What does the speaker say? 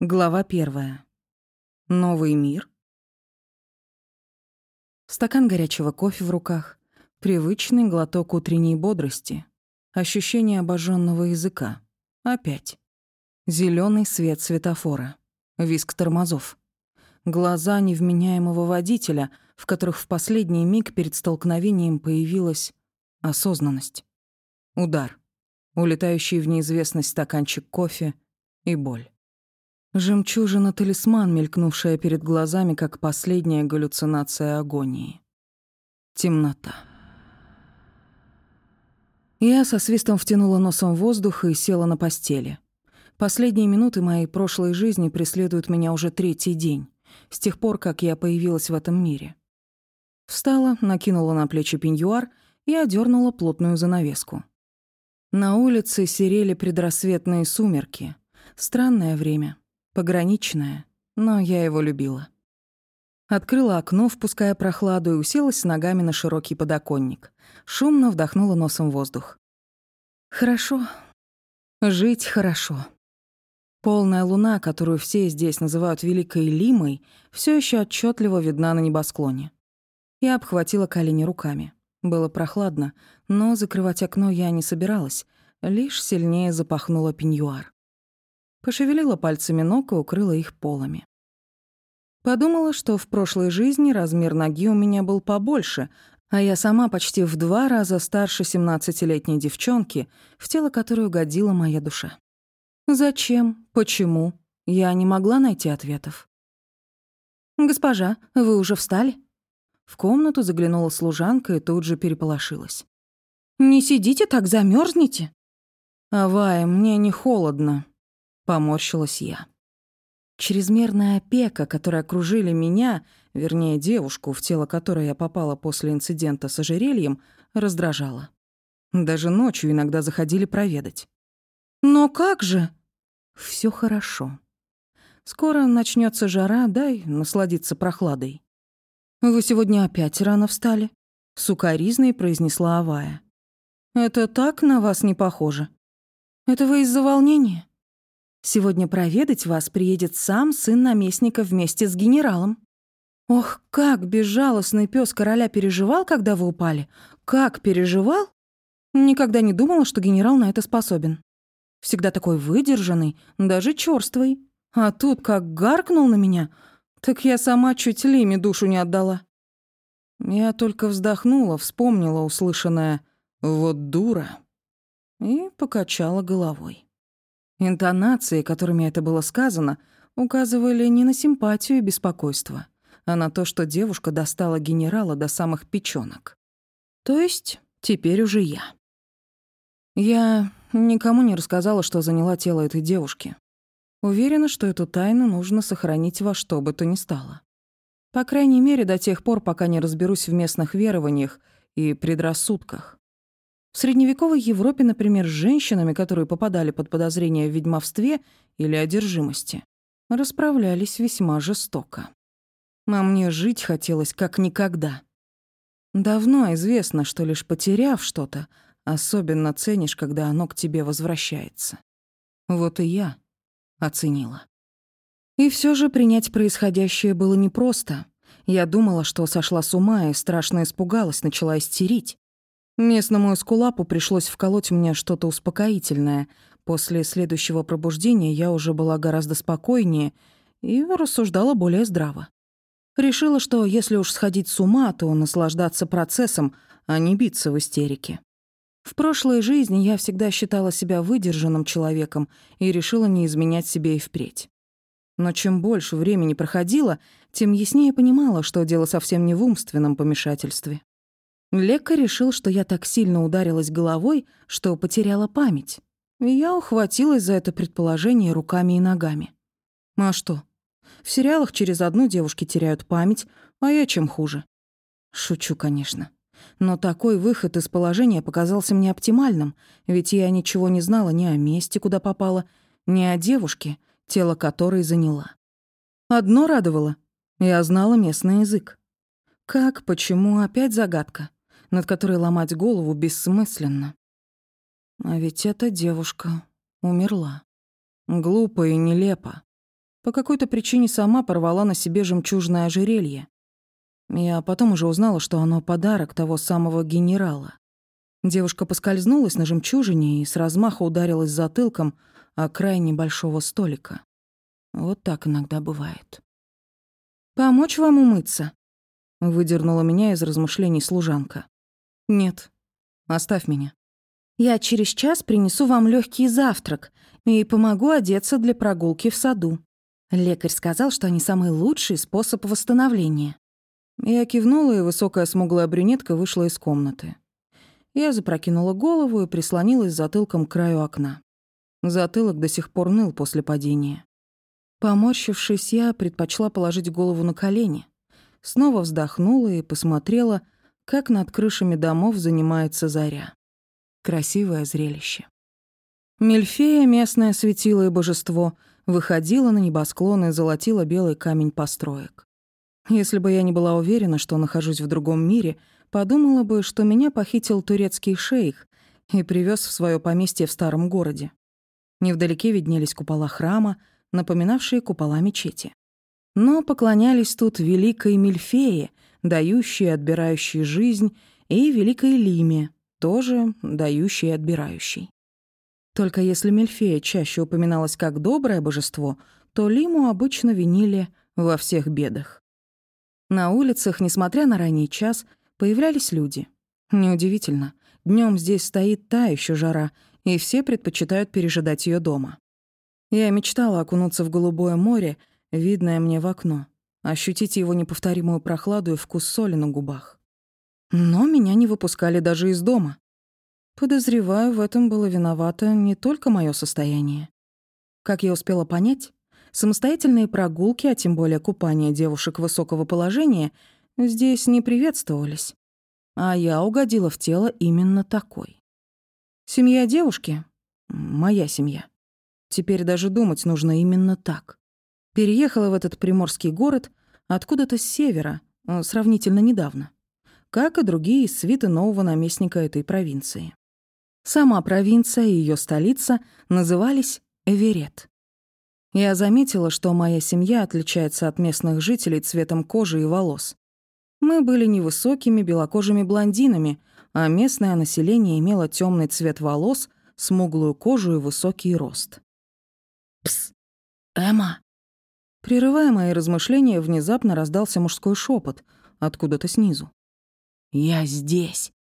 Глава первая. Новый мир. Стакан горячего кофе в руках, привычный глоток утренней бодрости, ощущение обожженного языка. Опять. Зеленый свет светофора, виск тормозов. Глаза невменяемого водителя, в которых в последний миг перед столкновением появилась осознанность. Удар. Улетающий в неизвестность стаканчик кофе и боль. Жемчужина-талисман, мелькнувшая перед глазами, как последняя галлюцинация агонии. Темнота. Я со свистом втянула носом воздух и села на постели. Последние минуты моей прошлой жизни преследуют меня уже третий день, с тех пор, как я появилась в этом мире. Встала, накинула на плечи пеньюар и одернула плотную занавеску. На улице серели предрассветные сумерки. Странное время. Пограничное, но я его любила. Открыла окно, впуская прохладу, и уселась с ногами на широкий подоконник. Шумно вдохнула носом воздух. Хорошо. Жить хорошо. Полная луна, которую все здесь называют Великой Лимой, все еще отчетливо видна на небосклоне. Я обхватила колени руками. Было прохладно, но закрывать окно я не собиралась, лишь сильнее запахнула пеньюар. Пошевелила пальцами ног и укрыла их полами. Подумала, что в прошлой жизни размер ноги у меня был побольше, а я сама почти в два раза старше 17-летней девчонки, в тело которой угодила моя душа. Зачем? Почему? Я не могла найти ответов. «Госпожа, вы уже встали?» В комнату заглянула служанка и тут же переполошилась. «Не сидите так, замерзнете. «Авая, мне не холодно», Поморщилась я. Чрезмерная опека, которой окружили меня, вернее, девушку, в тело которой я попала после инцидента с ожерельем, раздражала. Даже ночью иногда заходили проведать. «Но как же?» Все хорошо. Скоро начнется жара, дай насладиться прохладой». «Вы сегодня опять рано встали?» — сукоризной произнесла Авая. «Это так на вас не похоже? Это вы из-за волнения?» Сегодня проведать вас приедет сам сын наместника вместе с генералом. Ох, как безжалостный пес короля переживал, когда вы упали. Как переживал? Никогда не думала, что генерал на это способен. Всегда такой выдержанный, даже чёрствый. А тут как гаркнул на меня, так я сама чуть Лиме душу не отдала. Я только вздохнула, вспомнила услышанное «вот дура» и покачала головой. Интонации, которыми это было сказано, указывали не на симпатию и беспокойство, а на то, что девушка достала генерала до самых печёнок. То есть теперь уже я. Я никому не рассказала, что заняла тело этой девушки. Уверена, что эту тайну нужно сохранить во что бы то ни стало. По крайней мере, до тех пор, пока не разберусь в местных верованиях и предрассудках. В средневековой Европе, например, с женщинами, которые попадали под подозрение в ведьмовстве или одержимости, расправлялись весьма жестоко. А мне жить хотелось как никогда. Давно известно, что лишь потеряв что-то, особенно ценишь, когда оно к тебе возвращается. Вот и я оценила. И все же принять происходящее было непросто. Я думала, что сошла с ума и страшно испугалась, начала истерить. Местному эскулапу пришлось вколоть мне что-то успокоительное. После следующего пробуждения я уже была гораздо спокойнее и рассуждала более здраво. Решила, что если уж сходить с ума, то наслаждаться процессом, а не биться в истерике. В прошлой жизни я всегда считала себя выдержанным человеком и решила не изменять себе и впредь. Но чем больше времени проходило, тем яснее понимала, что дело совсем не в умственном помешательстве. Лекарь решил, что я так сильно ударилась головой, что потеряла память. Я ухватилась за это предположение руками и ногами. А что? В сериалах через одну девушки теряют память, а я чем хуже? Шучу, конечно. Но такой выход из положения показался мне оптимальным, ведь я ничего не знала ни о месте, куда попала, ни о девушке, тело которой заняла. Одно радовало — я знала местный язык. Как, почему, опять загадка над которой ломать голову бессмысленно. А ведь эта девушка умерла. Глупо и нелепо. По какой-то причине сама порвала на себе жемчужное ожерелье. Я потом уже узнала, что оно подарок того самого генерала. Девушка поскользнулась на жемчужине и с размаха ударилась затылком о край небольшого столика. Вот так иногда бывает. «Помочь вам умыться?» — выдернула меня из размышлений служанка. «Нет, оставь меня». «Я через час принесу вам легкий завтрак и помогу одеться для прогулки в саду. Лекарь сказал, что они самый лучший способ восстановления». Я кивнула, и высокая смуглая брюнетка вышла из комнаты. Я запрокинула голову и прислонилась затылком к краю окна. Затылок до сих пор ныл после падения. Поморщившись, я предпочла положить голову на колени. Снова вздохнула и посмотрела, как над крышами домов занимается заря. Красивое зрелище. Мельфея, местное светило и божество, выходила на небосклон и золотила белый камень построек. Если бы я не была уверена, что нахожусь в другом мире, подумала бы, что меня похитил турецкий шейх и привез в свое поместье в старом городе. Невдалеке виднелись купола храма, напоминавшие купола мечети. Но поклонялись тут великой Мильфее, дающей и отбирающей жизнь, и великой Лиме, тоже дающей и отбирающей. Только если Мильфея чаще упоминалась как доброе божество, то Лиму обычно винили во всех бедах. На улицах, несмотря на ранний час, появлялись люди. Неудивительно. Днем здесь стоит та еще жара, и все предпочитают пережидать ее дома. Я мечтала окунуться в голубое море, видное мне в окно, ощутить его неповторимую прохладу и вкус соли на губах. Но меня не выпускали даже из дома. Подозреваю, в этом было виновато не только мое состояние. Как я успела понять, Самостоятельные прогулки, а тем более купание девушек высокого положения, здесь не приветствовались. А я угодила в тело именно такой. Семья девушки — моя семья. Теперь даже думать нужно именно так. Переехала в этот приморский город откуда-то с севера, э, сравнительно недавно, как и другие свиты нового наместника этой провинции. Сама провинция и ее столица назывались Эверет. Я заметила, что моя семья отличается от местных жителей цветом кожи и волос. Мы были невысокими белокожими блондинами, а местное население имело темный цвет волос, смуглую кожу и высокий рост. «Пс! Эмма!» Прерывая мои размышления, внезапно раздался мужской шепот откуда-то снизу. «Я здесь!»